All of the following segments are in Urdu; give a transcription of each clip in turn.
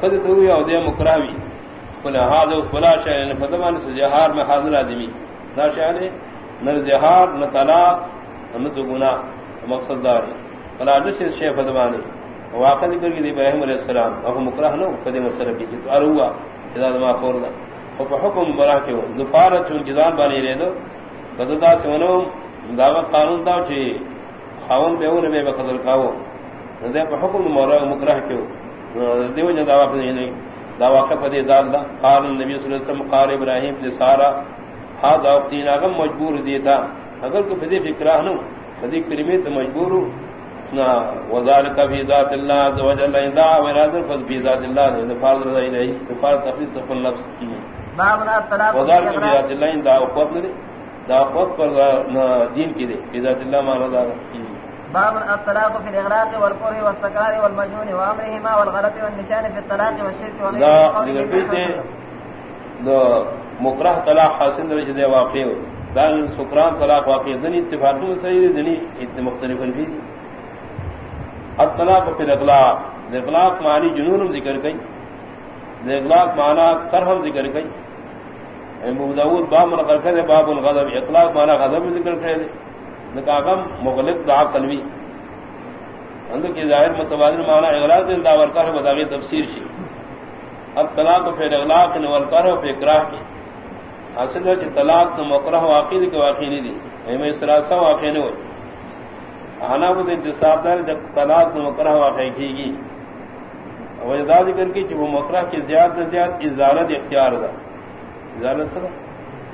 خود تو یا دے مکراوی فلا شیء نے فتمان سے جہار میں حاضر آدمی۔ نہ شانے نہ جہار نہ طلاق نہ تو گناہ مقصد دار۔ فلا نش شیء فتمانی واقع ذکر کی ابراہیم علیہ السلام او مکرہ نو قدیم سر کی تو اروا اذا ما فرض او حکم برا کے ظفارت جزان بانی رے دو بددا سنو دعوت قانون دا چی خاون بے اون بے بقدر کاو دے حکم مورا مکرہ کیو دیو جن دعوت نہیں دعوا کا پدے دال دا قال النبی صلی اللہ علیہ وسلم قال ابراہیم نے سارا ہا دین اگم مجبور دیتا اگر کو پدے فکرہ نو پدے کلمے تو مجبور نا وذالک فی ذات اللہ عز وجل اذا ورادر فذ فی ذات اللہ نے فاضل رضی اللہ فار تفیض تفل نفس باب نا طلاق وذالک فی ذات اللہ دا قوت نے دا قوت پر دین کی دے فی ذات اللہ ما رضا باب الطلاق في الاغراق والقره والسكار والمجنون وامرهما والغلط والنسيان في الطلاق والشرك وغيره ذا مکرہ طلاق حاصل دے واقع ہو سکران طلاق واقع دنی اتفاقوں صحیح دنی ات مختلف بھی الطلاق فی الاغلاق الاغلاق معنی جنون ذکر گئی الاغلاق معنی کرہم ذکر گئی ابو داؤد باب کرے باب الغضب. اطلاق معنی غضب ذکر کرے نکاغم مغلق دعا قلبی اندر کی ظاہر متبادل معنی اغلاق دن دا ورکر بداغی تفسیر شی. اب طلاق پہ اغلاق نے ورکر پہ اکراہ کی. حاصل ہے کہ طلاق تو مکرہ واقعی کے واقعی نہیں دی. ایم اسراسا واقعی نہیں ہوئی. آنا کو انتصاب دار جب طلاق تو مکرہ واقعی کی گی وجدہ ذکر کی کہ وہ مکرہ کی زیادہ سے زیادہ ازالت اختیار دا. ازالت سر؟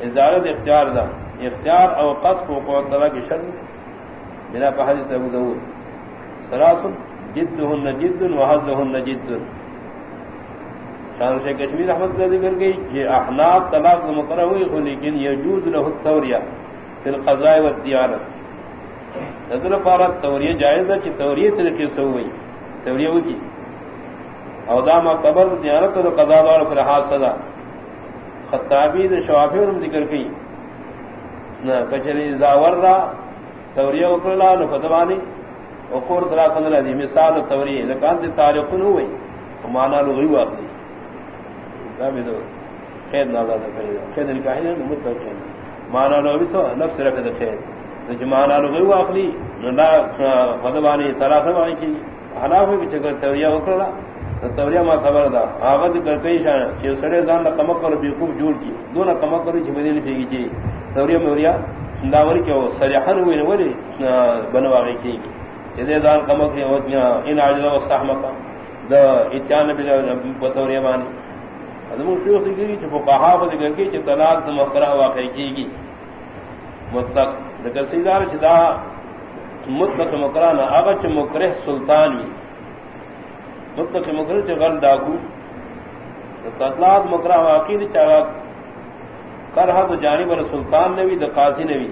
ازالت اختیار دا. اختیار او قصف و قوت طلاق کی شرم بنا پہ حدیث ابو داود۔ سراسل جدہن جد وحدہن جد شان شیخ کشمیر احمد کا ذکر گئی یہ احناف طلاق مقرر ہوئی ہو لیکن یجوز له التوریہ فی القضاء والدیانت نظر پارت توریہ جائز ہے کہ توریہ طریقے سے ہوئی۔ توریہ ہوئی او دا ما قبل دیانت اور قضاء دار پر حاصل صدا خطابی دے شوافی اور ذکر کی۔ کچری زاور را توریہ وکلا نہ فتوانی وقور طلاق اندر دی مثال توریہ لکان دی تاریخ نو ہوئی مانا لغوی واقعی دا بھی دو خیر نادا خیر نکاح مانا لو تو نفس رکھ دے خیر مانا لو گئی آخری خدبانی طلاق بانی کی حلاف بھی چکر توریا اکڑا توریا ما خبر دا. آغاز کر کئی شان چھ سڑے زان نہ کمک کر بھی خوب جوڑ کی. دو نہ کمک کر چھ مدینے پھیگی چھ توریا موریا داور کیو سریحن ہوئی نہ ولی بنوا گئی کی یہ زان کمک ان عجل و واستحمق دا اتیان بھی توریا مانی ذکر کی کی طلاق مکرہ واقع کی گی. مطلق. مطلق سیدار چدا مکرہ نہ اگچ مکرہ سلطان وی. مطلق مکرہ چ غل ڈاکو طلاق مکرہ واقع چا کرہ تو جانب سلطان نے بھی د قاضی نے بھی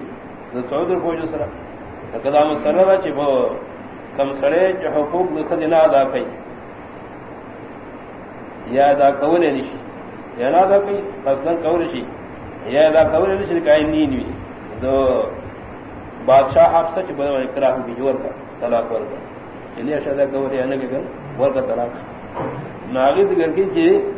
چودھر کو جو سرا قدام سرا چ کم سڑے چ حقوق لکھ دینا ادا کئی. یا ادا کونے نشی. یا نا دا کوئی قصدن کور شی. یا ادا کور نشی کائی نین وی دو بادشاہ حافظہ چھ بدا اکراہ کی جور کا طلاق ورکا چلی اشاہ دا کور یا نگے کر ورکا طلاق ناغی دگر کی چی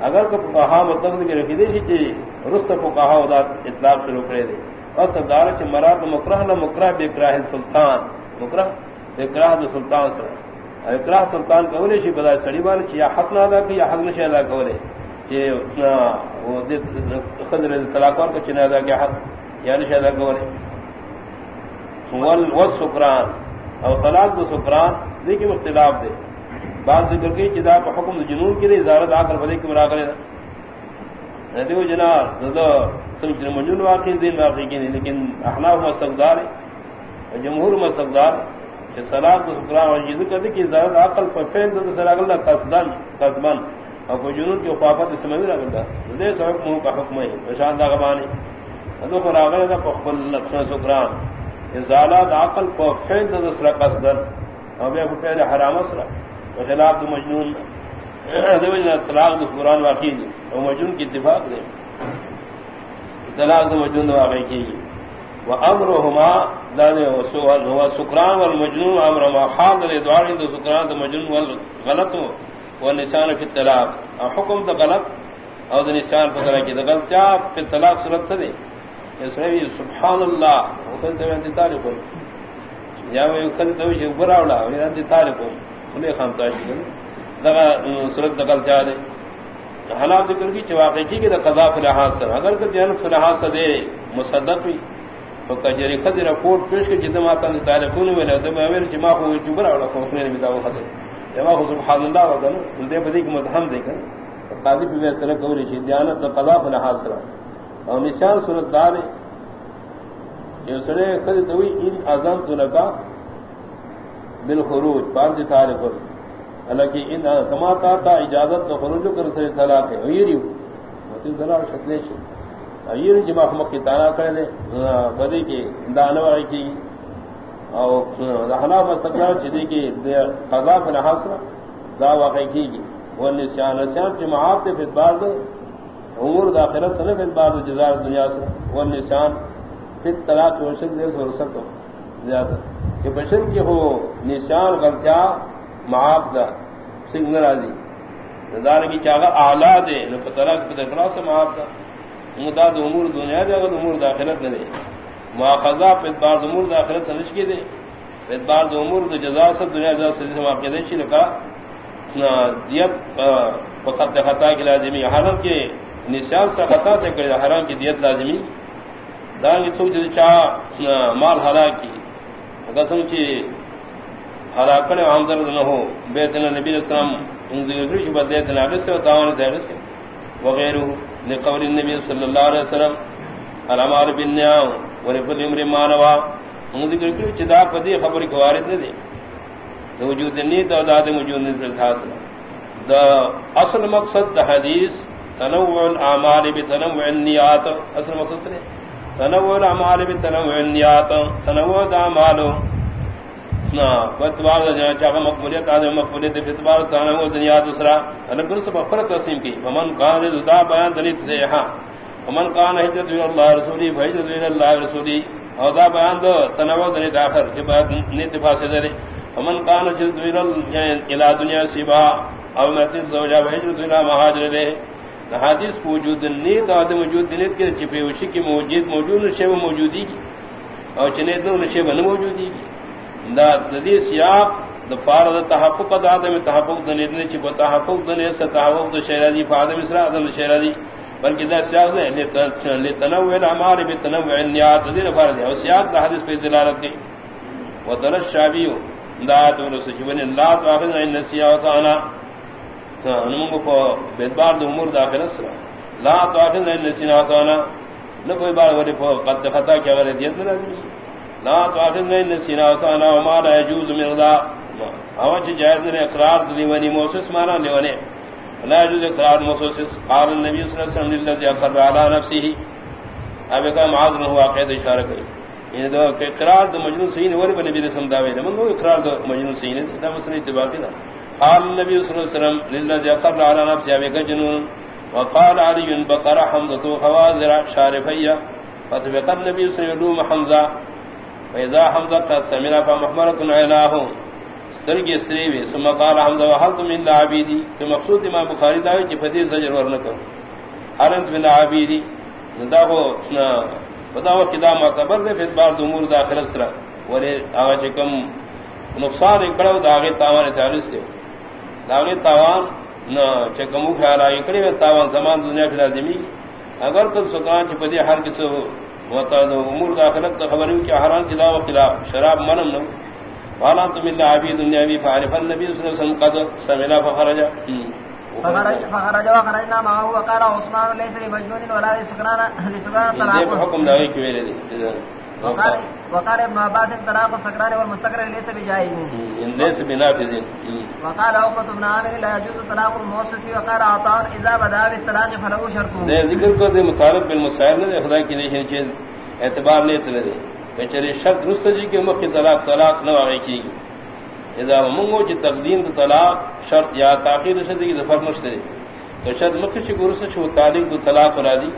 اگر کو فقہا مطلب دگر رکھی دے چی رست فقہا ادا اطلاق شروع کرے دے۔ اور سردار چھ مراد مکرہ نہ مکرہ بے اکراہ سلطان۔ مکرہ بے اکراہ دو سلطان سر۔ اکراہ سلطان کولے شی بدا سڑی بار چی یا حق نہ ادا کی یا حق نشی ادا کولے۔ کہ خضر طلاقور کو چنا ادا کیا حق یا یعنی شاید گورے سکران۔ اور طلاق دو سکران، دیکھیں اختلاف دے۔ بعض ذکر کی چدا کو حکم جنون کے لیے زیارت آ کر بدے کے مرا کرے دیو جنا مجنون واقعی دین واقعی کی نہیں، لیکن احناف مسقدار جمہور مستقدار مسقدار سلاد کو سکران اور یہ ذکر دی کہ زیارت عقل پر فین دو سلاغ اللہ قصدان، قصبان۔ اور کوئی جنون کی وفافت اس میں بھی رکھ دا دے سبق منہ کا حکم ہے پریشان دا غبانی ادو کو راغل دا پخبل نقصان سکران۔ ازالات عقل کو فید دا سرا قصدر اور بے فید حرام سرا وخلاف دا مجنون دے وجہ طلاق دا قرآن واقعی دی اور مجنون کی اتفاق دے طلاق دا مجنون دا واقعی کی وامرهما هو سكران والمجنون امرهما حاضر دوار دو سكران دو مجنون والغلط والنسان في الطلاق۔ حكم دو غلط۔ او دو نسان في الطلاق دو غلط جا في الطلاق صورت سدے اسرائیل سبحان اللہ وقت دو انتی تارک ہوئی یا وہ وقت دو شک براولا انتی تارک ہوئی انہیں خامتاشی کرنے دغا صورت دو غلط جا دے حالات ذکر کی چواقعی کی کہ قضا فی لحاظ سر اگر کہ جنب فی لحاظ سدے مصدق بھی تو کجری خدی رپورٹ پیش کے جدم آتا نے تعلقون میں لے دم امیر جما کو جبر اور کو نے بھی داو خدی. جما کو سبحان اللہ ودا نو دے بدی کی مدہم دے کر قاضی بھی ویسے کو ری دیانت قضا فل حاصل اور نشان سنت دار یہ سنے خدی تو ان اعظم تو لگا. بالخروج بعد تعلق حالانکہ ان کما تا اجازت تو خروج کر سے طلاق ہے یہ ریو مطلب دلال شکلے سے یہ جمع مک کی تانا کرے دے ہاں، بدی کی. دانوائی کی او رہنا مسکلا چدی کی قضا فل حاصل دا واقع کی گی. وہ نسیان نسیان کے معاف تے پھر بعد، امور داخرت سے پھر بعد جزا دنیا سے. وہ نسیان پھر طلاق روشن دے سو سکو. زیادہ کہ بشر کی ہو نشان غلطیا معاف دا سنگ ناراضی۔ دار کی چاہا اعلی دے، نو طلاق پہ دکھلا سے معاف دا۔ مداد امور دنیا دے، اگر امور داخلت نہ دے۔ مواخذہ پہ بار امور داخلت سمجھ کے دے۔ پہ بار امور دو جزا سے دنیا جزا سے جسے واقع دے، چی لکا دیت فقط خطا کی لازمی۔ حرم کے نشان سے خطا سے کرے، حرام کی دیت لازمی۔ دان کی سوچ چاہ مال ہرا کی۔ قسم کی ہلاکن عام درد نہ ہو، بیت نبی السلام ان ذکر کی بدیت نہ سے تاوان دے سے وغیرہ، لقول النبي صلى الله عليه وسلم الامر بالنعم ولكل امر ما نوى ذکر کی چدا پدی خبر کی وارد نہ دے وجود نیت اور ذات موجود نیت حاصل دا اصل مقصد دا حدیث، تنوع الاعمال بتنوع النیات، اصل مقصد ہے تنوع الاعمال بتنوع النیات تنوع الاعمال نا بتوار جنا چاہ مقبولیت ادم مقبولیت بتوار تنوع دنیا دوسرا. ان سب فرق تقسیم کی. فمن قال ذا بیان دلیل سے ہاں. فمن قال ہجرت اللہ رسولی بھجرت اللہ رسولی. اور دا بیان دو، تنوع دلیل اخر کے بعد نیت فاصلے دے فمن قال ہجرت الى دنیا سبا او مت زوجہ بھجرت الى مہاجر دے. حدیث موجود نیت ادم موجود نیت کے چھپے ہوشی کی موجود موجود نشے شے موجودی کی اور چنے دو نشے بن موجودی کی دا ندی سیاق دا فار دا تحقق دا آدم تحقق دا نیدنے چی با تحقق دا نیت نیس تحقق دا شیرادی فا آدم اسرا آدم شیرادی بلکہ دا سیاق دا لتنوع العمار بتنوع النیات دا دین فار دیا و سیاق دا حدیث پہ دلالت کی و درس شابیو دا دور سچوانی اللہ تو آخر دا ان سیاق آنا نمونگو پا بیدبار دا امور داخل اسرا لا تو آخر دا ان سیاق آنا نہ کوئی بار ولی پا قد خطا کیا غیر دیت میں لازمی لا تو تؤاخذنا ان نسينا وطعنا وما لا يجوز من غدا. اوجه جائز نے اقرار دیوانی موسس مانا لیونے لا يجوز اقرار موسس. قال النبي صلى الله عليه وسلم للذي اقر على نفسه اب کا معاذ نے واقعہ اشارہ کی یہ دو اقرار دو مجنون سین اور بنی نبی رسول من وہ اقرار دو مجنون سین ہے مسلم اتفاقی تھا قال النبي صلى الله عليه وسلم للذي اقر على نفسه اب کا جنون وقال علي بقر حمزه خوازر شارفيه فتبقى النبي صلى الله عليه وسلم حمزه فإذا حمزة قد سمنا فمحمرة عيناه. سرگی سریوی ثم قال حمزة وحلت من العبيدي کہ مقصود امام بخاری داوی کہ فدی زجر ورنکو حرمت من العبيدي دا ہو خدا و کدا معتبر دے، پھر بار داخل سرا۔ ولی آغا چکم نقصان ایک بڑا داغی تاوان تعلس دے۔ داغی تاوان چکمو خیال آئی کڑی تاوان زمان دنیا فی لازمی اگر کل سکان چھ پدی ہر کسو امور داخلت خبروں کی حرام خلاف خلاف شراب منم نو. والا تم اللہ عبی دنیا بھی فارف النبی صلی اللہ علیہ وسلم قد سملا فخرج فخرج وخرجنا معه وقال عثمان ليس لمجنون ولا لسكران لسكران طلاق. حكم داوی کی ویلے دی؟ وقال ابن عباس طلاق السكران والمستقر ليس بجائز ليس بنافذ وقال عقبة بن عامر لا يجوز طلاق المؤسس وقال عطاء اذا بدا بالطلاق فله شرط۔ نے ذکر کو دے مطالب بالمسائل نے خدا کی نشان چیز اعتبار نہیں تلے بیچارے شرط رست جی کے مکھ طلاق طلاق نہ واقع کی۔ اذا منگو چ تقدیم طلاق شرط یا تاخیر سے دی ظفر مشتری تو شرط مکھ چ گرس چ تعلق طلاق راضی۔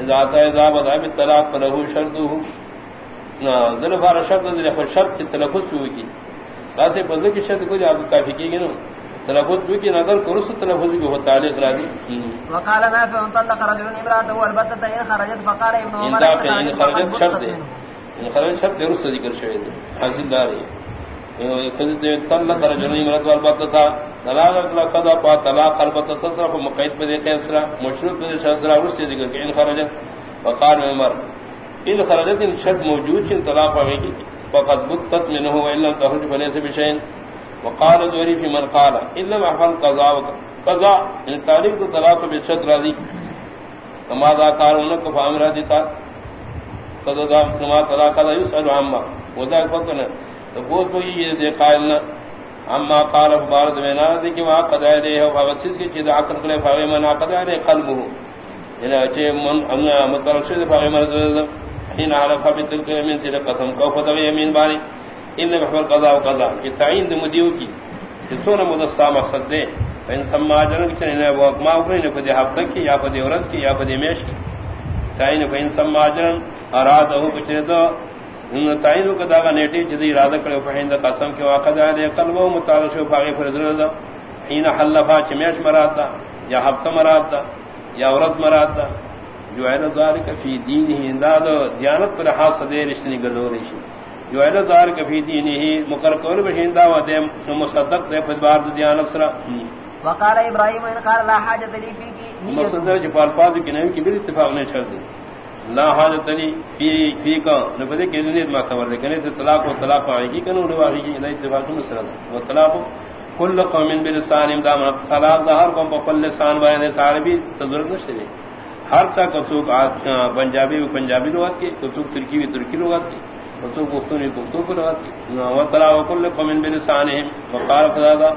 اذا اذا بدا بالطلاق فله شرطه۔ دل فار شبد دل خو شبد کی تلفظ ہوئی کی۔ واسے بدل کی شرط کو آپ کافی کی نا تلفظ بھی کی نظر کرس تلفظ بھی ہو تعلق را دی وقال نافع طلق رجل امراته والبتة ان خرجت فقال ابن عمر ان خرجت شرط ان خرجت شرط درست ذکر شوی دی حاصل دار ہے خذ طلق رجل امراته والبتة۔ طلاق اکلا خدا پا طلاق البتة تصرف مقید پہ دے قیسرا مشروط پہ دے شاسرا رست ذکر کہ ان خرجت۔ فقال عمر ان خرجت ان شرط موجود چن طلاق ہوئے گی. فقط بتت منه والا تخرج فليس بشيء وقال ذوري في من قال الا ما حل قضاء قضاء ان یعنی تاریخ تو طلاق بے بشت راضی. کما ذا قالون کو فام فامرا دیتا قضاء کما طلاق لا يسال عما. وذا فكنا تو بہت کوئی یہ دے قائل نہ اما قال فبارد بنا دی کہ ما قضاء دے ہو فوسد کی چیز عقل کلے فاوی یعنی من قضاء دے قلبه یعنی اچے من امنا مطلب سے فاوی من حين عرف بتلك من سيد قسم کو خدا یمین بانی ان محور قضاء و قضاء کہ تعین مدیو کی جسون مدستا مقصد دے ان سما جن کہ نے وہ ما اوپر نے پدی ہفتہ کی یا پدی ورځ کی یا پدی میش کی تعین کو ان سما جن اراد ہو بچے تو ان تعین کو دا نیٹی جدی ارادہ کرے فہند قسم کے واقع دے قلب و متعلق شو باغی فرض دا حين حلفا چمیش مراتا یا ہفتہ مراتا یا ورځ مراتا جو ہے نظار کفی دین ہی انداد دیانت پر ہاتھ سدے رشتنی گزو رشی جو ہے نظار کفی دین ہی مقر کور بشیندا و دے مصدق دے فدبار دیانت سرا. وقال ابراہیم ان قال لا حاجت لی فی کی نیت. مصدر جو الفاظ کی نہیں کہ بھی اتفاق نے چھڑ دی. لا حاجت لی فی فی کا نہ بدے کہ نیت ما خبر دے کہ طلاق و طلاق آئے گی کنو نو آئے گی نہ اتفاق میں سرا و طلاق کل قوم بلسان امدام طلاق دا ہر قوم بقل لسان بیان سارے بھی تضرب نشتے ہر کا کسوک پنجابی و پنجابی لغت کی کسوک ترکی و ترکی لغت کی کسوک گفتونی گفتوں کو لغت کی وطلا وکل قومن بلسانهم وقال قضادا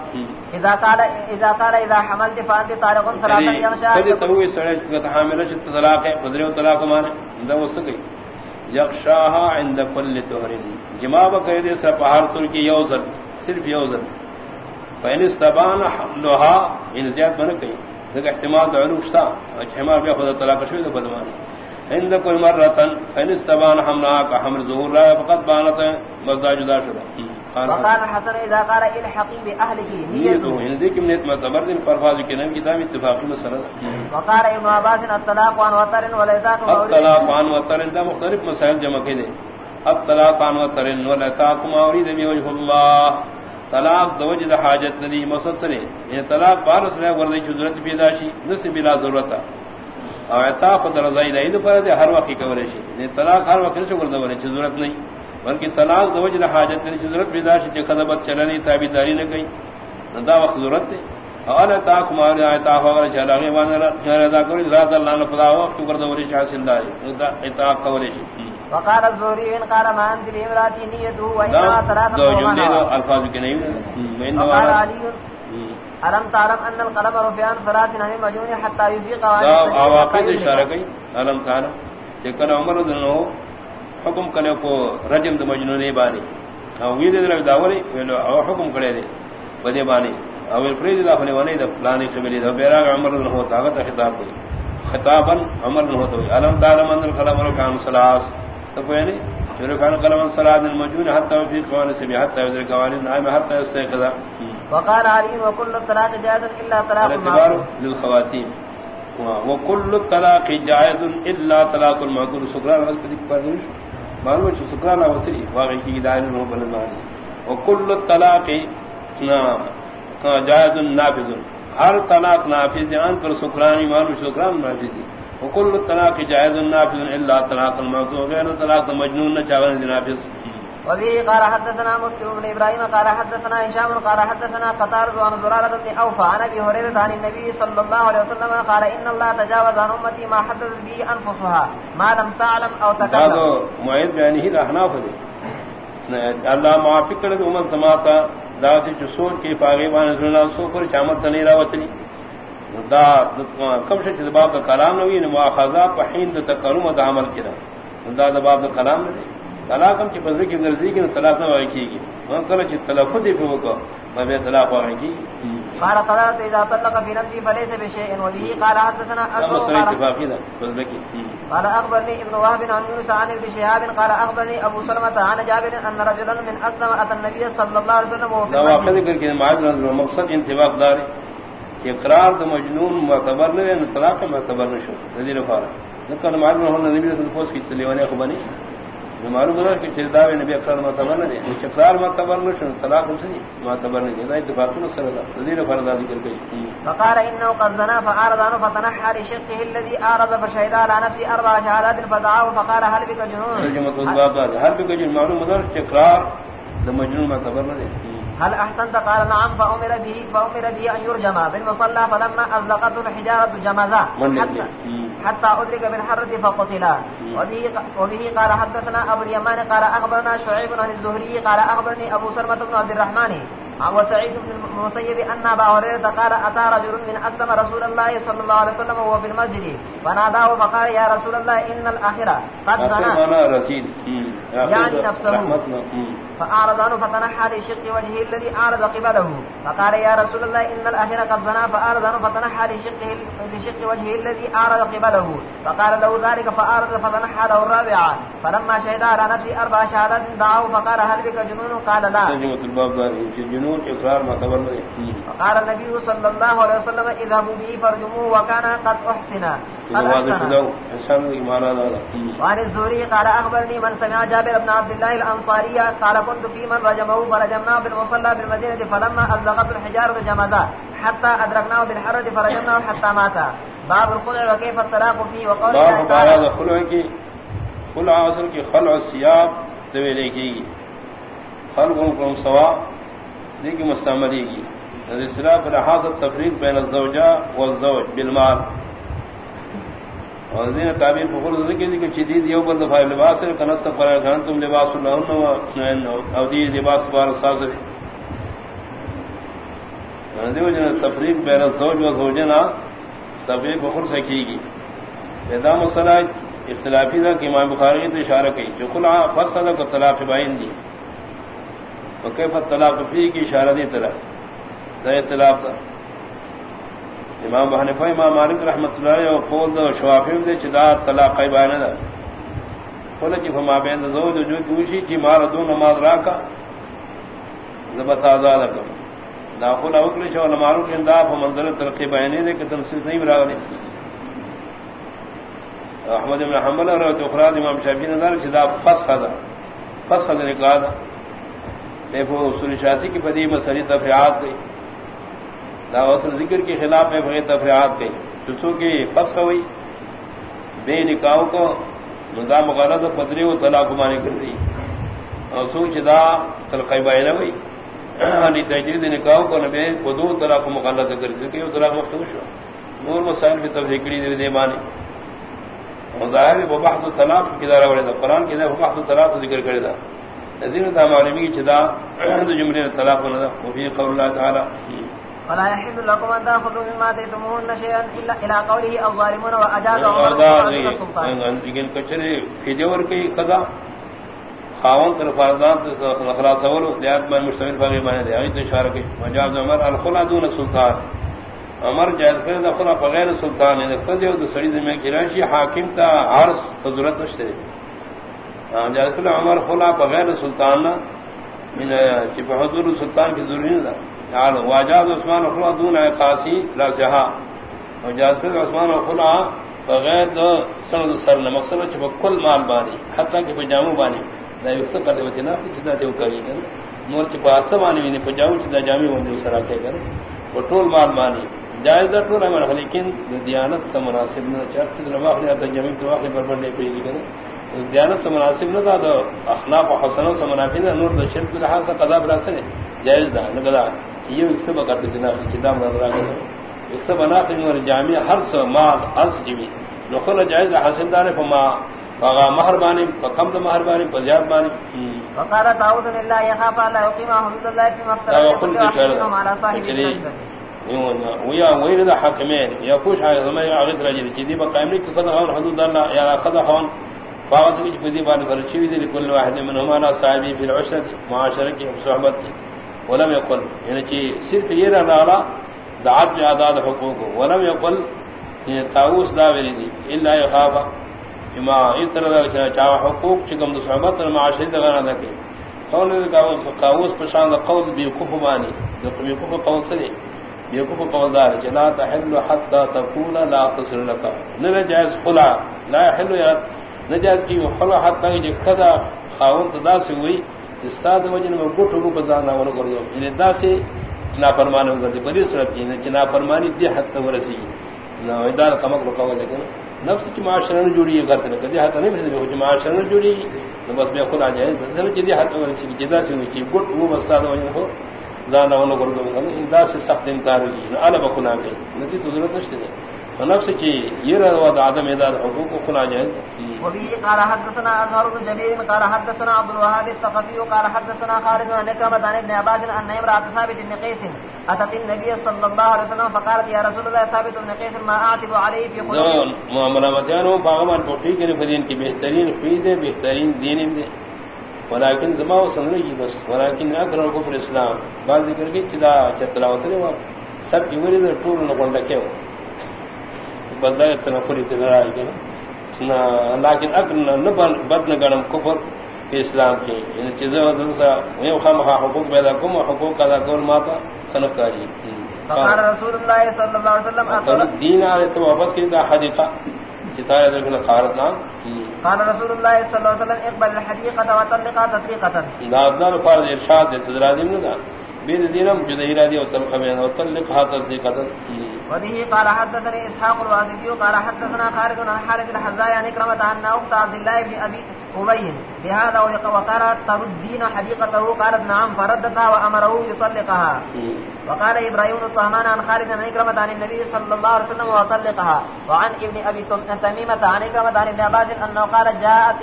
اذا قال اذا قال اذا حملت فانت طارق ثلاثا يمشى کدی تو سڑے کا حاملہ چت طلاق ہے قدرے و طلاق مانے دا وس گئی یخشاها عند كل طهر جما بقید سے پہاڑ ترکی یوزن صرف یوزن فین استبان حملها ان زیاد بن گئی ذکر احتمال دعلوک شتا. احتمال بیا خدا طلاق شوی دو بدمانی عند کوئی مرتن فین استبان حملها کا حمل ظهور رائے فقط بانتا مزدا جدا شدا وقال حسن اذا قال باهلك نیتو ان پرفاز کے نام کتاب اتفاقی مسئلہ وقال ابن عباس الطلاق عن وتر والعتاق الطلاق عن وتر دا مختلف مسائل جمع کے دے الطلاق عن وتر والعتاق ما اريد بوجه الله. طلاق دوج دا حاجت ندی مقصد سنے یہ یعنی طلاق بارس رہے وردی کی ضرورت پیدا شی نسی بلا ضرورت. او عطاف در رضائی نہیں دو پر دے ہر وقت کورے شی یہ طلاق ہر وقت نشو ورد ورے چھ ضرورت نہیں بلکہ طلاق دوج دا حاجت ندی ضرورت پیدا شی چھ خدمت چلنی تابعداری نہ کئی دا وقت ضرورت ہے اور عطاق مار عطاف وغیرہ چلاغے وان ادا کرے ذات اللہ نے فلا وقت ورد ورے حاصل داری عطاق کورے شی وقال الزهري ان قال ما انت بامراتي نيته وانها ثلاثه الفاظ کے نہیں علي الم تعلم ان القلم رفعان ثلاث عن المجنون حتى يفيق وعن واقع اشارہ کی الم تعلم؟ کہ کل عمر دنو حکم کرے کو رجم د مجنون بانی او وی دے داوری او حکم کرے دے بدے بانی او فرید اللہ نے ونی د پلانی قبلی د بیرا عمر دنو طاقت خطاب کی خطابا عمر دنو تو الم تعلم ان القلم رفعان ثلاث؟ قلم صلاة المجون حتى وفي سبي حتى يدر نعم حتى يستيقظ وقال علي وكل الطلاق جائز إلا طلاق الاعتبار للخواتيم وكل الطلاق جائز إلا طلاق المعقول. سكران معلوم کی نو وكل الطلاق جائز نافذ. ہر طلاق نافذ ان پر سکرانی معلوم سکران نافذ وكل الطلاق جائز نافذ الا طلاق الموضوع غير طلاق مجنون چاغن نافذ. وبه قال حدثنا مسلم بن ابراهيم قال حدثنا هشام قال حدثنا قتار عن زرارة بن اوفى عن ابي هريرة عن النبي صلى الله عليه وسلم قال ان الله تجاوز عن امتي ما حدث به انفسها ما لم تعلم او تكلم هذا معيد بيانه الاحناف اللہ معافی کرد امت سماتا دا سے جو کے پاگے بان رسول سو پر چامت نہیں راوتنی. دا کم شچ باب دا کلام نوی نو مؤاخذہ پہین دا تکرم دا عمل کدا دا دا باب دا کلام نہ طلاق ہم کی پذری کی کی طلاق واقع کی کل چ تلفظ ہی فوق میں بے طلاق ہو گئی قال قرات اذا طلق في نفسه فليس بشيء وبه قال حدثنا ابو قال اخبرني ابن وهب عن يونس عن ابن شهاب قال اخبرني ابو سلمة عن جابر ان رجلا من اسلم اتى النبي صلى الله عليه وسلم وفي المسجد. كان معاذ مقصد انتباه دار. کہ اقرار د مجنون معتبر نہ طلاق معتبر نہ شو. ذی الفارق نکن معلوم ہو نبی صلی اللہ علیہ وسلم لیوانے کو بنی معلوم ہے کہ چیز دعوے نبی اکثر معتبر نہ دے اقرار معتبر نہ شو طلاق سے معتبر نہ دے اتفاق نہ سر ذی الفارق ذکر کی فقال انه قد زنا فعرض عنه فتنحى لشقه الذي اعرض فشهد على نفسه اربع شهادات فدعاه فقال هل بك جنون؟ ترجمه هل بك جنون؟ معلوم ہے کہ اقرار د مجنون معتبر نہ دے هل احسنت قال نعم فامر به فامر به ان يرجم. بالمصلى فلما اذلقته الحجاره جمزا حتى حتى ادرك بالحرة فقتل وبه وبه قال حدثنا ابو اليمان قال اخبرنا شعيب عن الزهري قال اخبرني ابو سلمة بن عبد الرحمن وسعيد بن المسيب ان ابا هريره قال اتى رجل من اسلم رسول الله صلى الله عليه وسلم وهو في المسجد فناداه فقال يا رسول الله ان الاخره قد زنى يعني نفسه. فأعرض عنه فتنحى لشق وجهه الذي أعرض قبله. فقال يا رسول الله إن الأخير قد بنا فأعرض عنه فتنحى لشق, لشق وجهه الذي أعرض قبله. فقال له ذلك فأعرض فتنحى له الرابعة. فلما شهد على نفسه أربع شهادات دعاه فقال هل بك جنون؟ قال لا. جنون إقرار ما تبرد فقال النبي صلى الله عليه وسلم اذهبوا به فرجموه وكان قد أحسن. وعن الزهري قال أخبرني من سمع جابر بن عبد الله الأنصاري قال كنت في من رجمه فرجمناه بالمصلى بالمدينة فلما أزلقت الحجارة جمدا حتى أدركناه بالحرة فرجمناه حتى مات. باب الخلع وكيف الطلاق فيه وقول باب باب الخلع کی خلع اصل کی خلع السیاب دوے لے کی خلق ان سوا دیکھ مستعملی کی اصلاح پر حاصل تفریق بین الزوجہ والزوج بالمال۔ اور دین تعبیر بخور ذکر دی کہ چدید یو بند فائل لباس کنست پر گھن تم لباس اللہ و دی لباس بار ساز دی دیو جن تفریق بین الزوج و زوجنا ہاں، تفریق بخور سے کی گی ادا مسئلہ اختلافی تھا کہ امام بخاری نے اشارہ کی جو خلا فصل کو طلاق بائن دی۔ تو کیف طلاق فی کی اشارہ دی طرح دا اختلاف تھا امام حنیفہ، امام مالک رحمۃ اللہ علیہ قول دو شوافی دے چدا طلاق بیان دا۔ قول کی فما بین زوج جو دوشی کی مار دو نماز را کا۔ زبط آزاد کم۔ دا قول اوکل شو نمارو کے انداف منظر ترقی بیان دے کہ تنسیز نہیں براغلی احمد بن حنبل اور اخراد امام شافعی نے دار چدا فسخ دا۔ فسخ نے کہا دا۔ دیکھو اصول شاسی کی پدی مسری تفریحات گئی۔ دا وصل ذکر کے خلاف میں بغیر تفریحات گئی چسو کی فسخ ہوئی بے نکاح کو مدا مغالت و پدری و طلاق مانے یعنی کر دی اور سوچ دا تلقی بائنہ ہوئی انی تجدید نکاح کو نبے بدو طلاق مغالت کر دی کہ وہ طلاق مختوش ہو؟ نور مسائل بھی تفریح کری دی، دے مانی ظاہر وہ بحث طلاق کی دارہ بڑے دا۔ قرآن کی دارہ بحث طلاق ذکر کرے دا۔ نذیر دا معلومی کی چدا جملے طلاق نہ دا۔ وفي قول الله تعالى ولا يحل لكم ان تاخذوا مما اتيتموهن شيئا الا الى قوله الظالمون واجاز عمر لیکن کچرے فدیور کی قضا؟ خاون طرف فرضان خلاص اول دیات میں مشتمل باقی معنی دے ایت اشارہ کی مجاز عمر الخلا دون السلطان عمر جائز کرے دخلا بغیر سلطان نے خود جو سڑی میں کراشی حاکم تا عرض ضرورت نشتے جائز کرے عمر خلا بغیر سلطان من چپ حضور سلطان کی ضروری نہیں قال واجاد عثمان اخلا دون قاسی لا سہا وجاز عثمان اخلا بغیر سرد سر نے مقصد چھ کل مال بانی حتی کہ پجامو بانی دا یوست کر دے وتی نا چدا دیو کری کر مور چھ پاس بانی نے پجامو چدا جامی وندے سرا کے کر وہ ٹول مال بانی جائز دا ٹول امر لیکن دیانت سے مناسب نہ چرچ دے واخ نے جمی تو واخ پر بڑے پی کر دیانت سے مناسب نہ دا اخلاق و حسنوں سے منافی نہ نور دا شرک لحاظ سے قضا برا سے جائز دا نہ قضا یہ اکتب کر دیتے نا کتاب نظر آ گئے اکتب بنا اور جامع ہر سو مال ہر جیوی نقل جائز حاصل دار فما فغا مہربانی فکم تو مہربانی فزیاد بانی وقال تعوذ بالله يخاف الله يقيم حدود الله في مفترض على صاحب ويا وير ذا حكمين يا كوش هاي زما يا غير رجل جدي بقائم لك خذ هون حدود الله يا خذ هون فاوت کی فدی بان فرشی دی لكل واحد منهم انا صاحبی فی العشرة معاشرہ کی صحبت۔ ولم يقل. یعنی چی صرف یہ رہا لا دعات بعداد حقوق ولم يقل. یہ تاوس دا ویلی دی الا يخاف. ما اتر دا چا حقوق. چکم دو صحبت معاشرہ دا غنا دا کی قول دا قاوس پشان دا قول بیوقوف مانی دا بیوقوف قول سنی بیوقوف قول دار لا تحل حتى تكون لا تصل لك. نہ جائز خلا. لا يحل یا نجات کی خلا حتا کہ کدا خاون تدا سے ہوئی استاد وجن میں گٹ رو بزانا ون کر دو ان دا سے نا فرمان کر دی بڑی صورت کی نہ فرمانی دی حد تک ورسی نہ ادار کمک رکھا ہوا لیکن نفس کی معاشرہ نے جوڑی کرتے نہ کدی حد نہیں مل معاشرہ نے جوڑی بس بے خدا جائے بدل جدی حد ورسی جدا سے ہوئی گٹ رو استاد وجن کو دانا ون کر دو ان دا سے سخت انکار کی نہ الا بکنا کہ ندی تو ضرورت نہیں نفس کی یہ روا عدم اداد حقوق کو کھلا جائے وبه قال حدثنا ازهر بن جبير قال حدثنا عبد الوهاب الثقفي قال حدثنا خالد بن نكمة عن ابن عباس ان امرأة ثابت بن قيس اتت النبي صلى الله عليه وسلم فقالت يا رسول الله ثابت بن قيس ما اعتب عليه في قلوب معاملاتانو باغمان پوٹی کے فدین کی بہترین فید ہے بہترین دین ہے۔ ولكن زما وصلنے کی بس ولكن اکثر کفر اسلام۔ بعد ذکر کی چدا چتلاوت نے سب کی ورید ٹور نہ کونڈا کیوں بدلا اتنا پوری تنا آئی گا نا لیکن اگر نہ گڑم کفر اسلام کی ان چیزیں خام حقوق پیدا کم حقوق ادا کر ماتا خنکاری فقال رسول الله صلى الله عليه وسلم دین آئے تو واپس کی دا حدیقہ ستارے دیکھنا خارت نام قال رسول الله صلى الله عليه وسلم اقبل الحديقة وطلقها تطليقة دادنا فرض ارشاد ہے صدر اعظم نے بين دينم جديرا دي وتلقمين وتلق هذا قدر وبه قال حدثني اسحاق الواسطي قال حدثنا خالد بن حارث الحذاء عن كرمه عن اخت عبد الله بن ابي ابي بهذا وقال تردين حديقته. قالت نعم. فردتها وامره يطلقها. وقال ابراهيم الطهمان عن خالد بن كرمة عن النبي صلى الله عليه وسلم وطلقها. وعن ابن ابي تميمة عن كرمة عن ابن عباس انه قال جاءت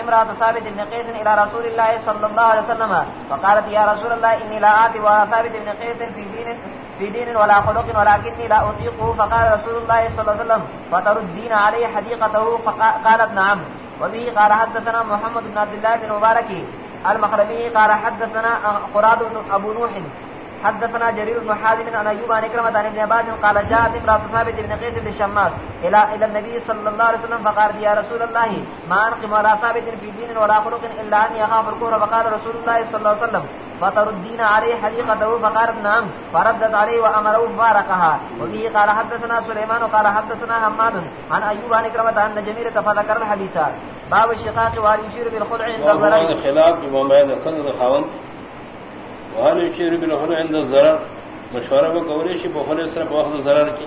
امراه ثابت بن قيس الى رسول الله صلى الله عليه وسلم. وقالت يا رسول الله اني لا اتي وثابت بن قيس في دين في دين ولا خلق ولكني لا اطيقه فقال رسول الله صلى الله عليه وسلم فتردين عليه حديقته. فقالت نعم. وبه قال حدثنا محمد بن عبد الله بن مبارك المخرمي قال حدثنا قراد بن ابو نوح حدثنا جرير بن حازم عن ايوب عن كرمه عن ابن عباس قال جاءت امراه ثابت بن قيس بن شماس الى الى النبي صلى الله عليه وسلم فقالت يا رسول الله ما انقم ولا ثابت في دين ولا خلق الا ان يخاف الكفر. فقال رسول الله صلى الله عليه وسلم فتردين عليه حديقته فقالت نعم. فردت عليه وامره فارقها وبه قال حدثنا سليمان. قال حدثنا حماد. عن ايوب عن كرمه عن جميله فذكر الحديث. باب الشقاق واليشير بالخلع عند الضرر خلاف بما خاون وهل يشير بالخلع عند الضرر؟ مشورہ وہ کو کوریشی بخلے سر بوخد ضرر کی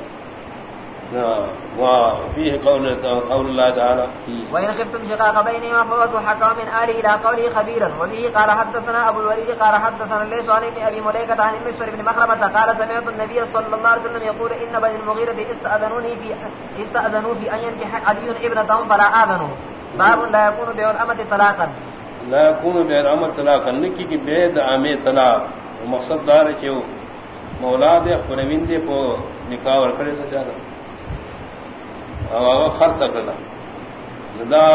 وفيه قول قول الله تعالى وإن خفتم شقاق بينهما فوضوا حكم من آله إلى قوله خبيرا. وبه قال حدثنا أبو الوليد، قال حدثنا ليس عن ابن أبي مليكة عن المسفر بن مخرمة، قال سمعت النبي صلى الله عليه وسلم يقول، إن بني المغيرة استأذنوني في استأذنوا في أن ينكح علي ابنتهم فلا آذنوا باب لا يكون بيع الأمة طلاقا. لا يكون بيع الأمة طلاقا. نكي کی بيد عامي طلاق. ومقصد دار چه مولا دے خلوین دے، پو نکاح ور کڑے تے ورکڑے تا چاہتا خرچ کرنا. دا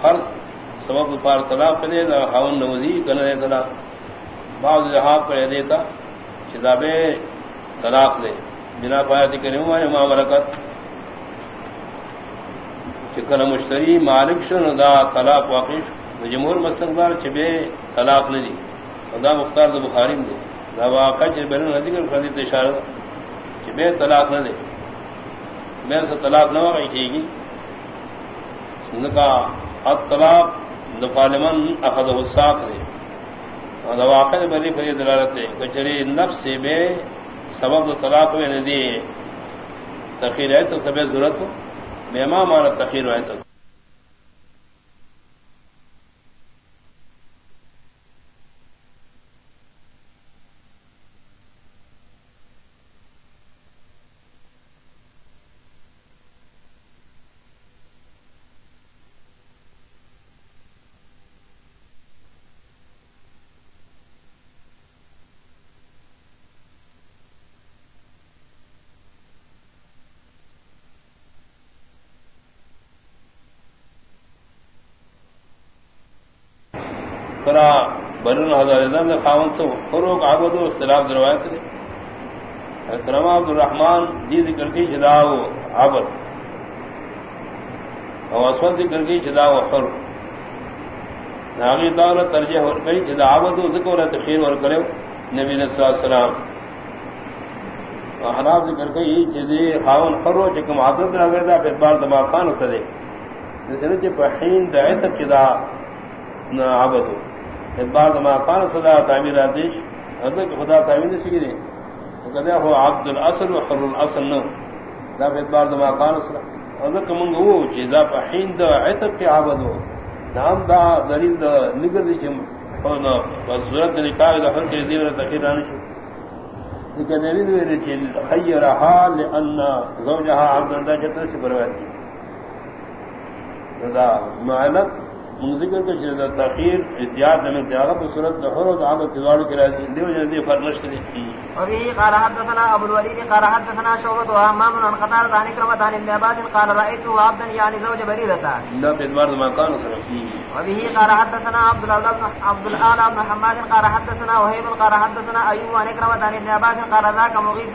خرچ سبب پار طلاق دے، دا خاون نوزی کرنا دے طلاق. بعض جہاب کرے دیتا شدابے طلاق دے. بنا پایاتی کرنے ہوا ما برکت. چکر مشتری مالک شن دا طلاق واقع جمہور مستقبار چبے طلاق ندی دا مختار دا بخاریم دے دا واقع چبے بلن ذکر اشارہ چبے طلاق نہ دے میرے سے طلاق نہ واقعی کی گی کا طلاق دفالمن اخذ الساق دے اور واقع بری فری دلالت ہے کچری نفس سے بے سبب طلاق میں ندی تخیر ہے تو کبھی ضرورت ہو میں ماں مارا تخیر ہے تو کرا برن ہزار دن خاون سو فروغ عبد و اختلاف روایت نے کرم عبد الرحمان دی جی ذکر کی جدا و عبد۔ اور اسود ذکر کی جدا و حر۔ نامی دور ترجیح اور کئی جدا عبد و ذکر تخیر اور کرے۔ نبی صلی اللہ علیہ وسلم حراب ذکر کئی جدی خاون حر و چکم عبد نگر دا پھر بار دماغ خان سدے جسے چ پہین دعے تک جدا عبد بعد ما قال صدا تعمیر آدیش حضرت خدا تعمیر نہیں سکی دے کہتے ہو عبد الاصل و حر الاصل نو دا فی اتبار دما قال صدا حضرت منگ وہ چیزا پا حین دا عتب کے عبد ہو نام دا دلیل دا نگر دی چم خونا وزورت نکاہ دا حر کے دیور تخیر آنے شو لیکن دلیل ویرے چیل خیرہا لئن زوجہا عبد دا چتر سے برویت دا معلق ذکر کے چیز تاخیر احتیاط میں تیارہ پر صورت ظہر و دعوت تزوار کے راضی دیو جلدی نے کی۔ اور یہ قال حدثنا ابو الوليد قال حدثنا شعبة وامام عن قتادة عن كرمة عن ابن عباس قال رايته عبدا يعني زوج بريرة لا ادوار ما كان صرف وبه قال حدثنا عبد الله بن عبد الاعلى بن حماد قال حدثنا وهيب قال حدثنا ايوب عن كرمة عن ابن عباس قال ذاك مغيث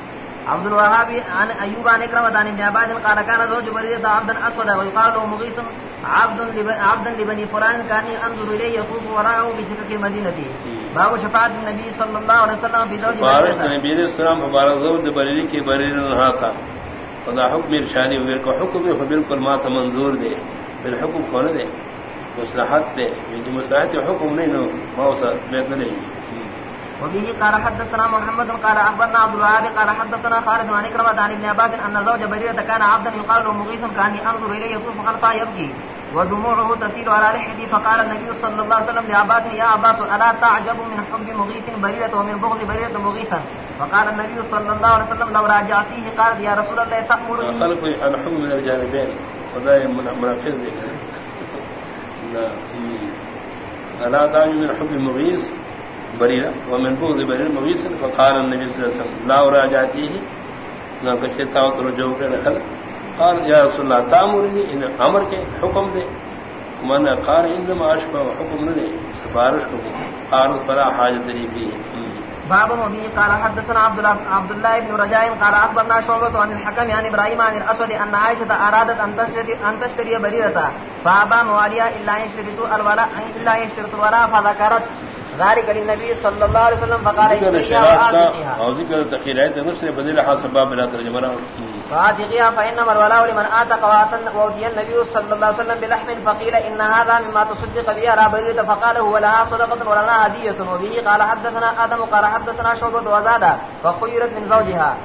عبد الوهاب عن ايوب عن اكرم عن ابن عباس قال كان زوج بريدة عبدا اسود ويقال له مغيث عبد عبدا لبني فلان كان انظر اليه يطوف وراءه بسكك المدينة باب شفاعت النبي صلى الله عليه وسلم في زوج صلى الله عليه وسلم مبارک زوج بريدة کی بريدة رہا تھا خدا حکم ارشادی ہوئے کو حکم بالکل ما منظور دے بالحکم کون دے مصلحت دے جو مصلحت حکم نہیں نو موسا سمیت نہیں وبه قال حدثنا محمد قال اخبرنا عبد الوهاب قال حدثنا خالد عن كرمة عن ابن عباس ان زوج بريرة كان عبدا يقال له مغيث كان انظر اليه يطوف خلفا يبكي ودموعه تسيل على لحدي فقال النبي صلى الله عليه وسلم لعباس، يا عباس الا تعجب من حب مغيث بريرة ومن بغض بريرة مغيثا فقال النبي صلى الله عليه وسلم، لو راجعتيه قال يا رسول الله، تأمرني. خلق الحكم من الجانبين خدای منافذ دے الا داعي من حب المغيث؟ بريرة ومن بغض بريرة مغيث فقال النبي صلى الله عليه وسلم، لا راجعتيه نہ کچھ تاوت رجوع کے رکھل قال يا رسول الله تامرني ان امر کے حکم دے۔ من قال، انما اشبه حکم نہ دے سفارش کو قال فلا حاجت لي فيه باب مبي قال حدثنا عبد الله عبد الله بن رجاء، قال اخبرنا شعبة عن الحكم عن ابراهيم عن الاسود ان عائشة ارادت ان تشتري ان تشتري بريرة فابا مواليا الا يشترط الولاء الا يشترط الولاء فذكرت للنبي صلى الله عليه وسلم فقال اشتريها او ذكر تخيرات نفسه بدل حسب باب لا ترجمه فاتقيا فإنما الولاء لمن آتق وأوتي النبي صلى الله عليه وسلم بلحم فقيل إن هذا مما تصدق به على بريدة فقال هو لها صدقة ولنا هدية. وبه قال حدثنا آدم قال حدثنا شعبة وزادة فخيرت من زوجها.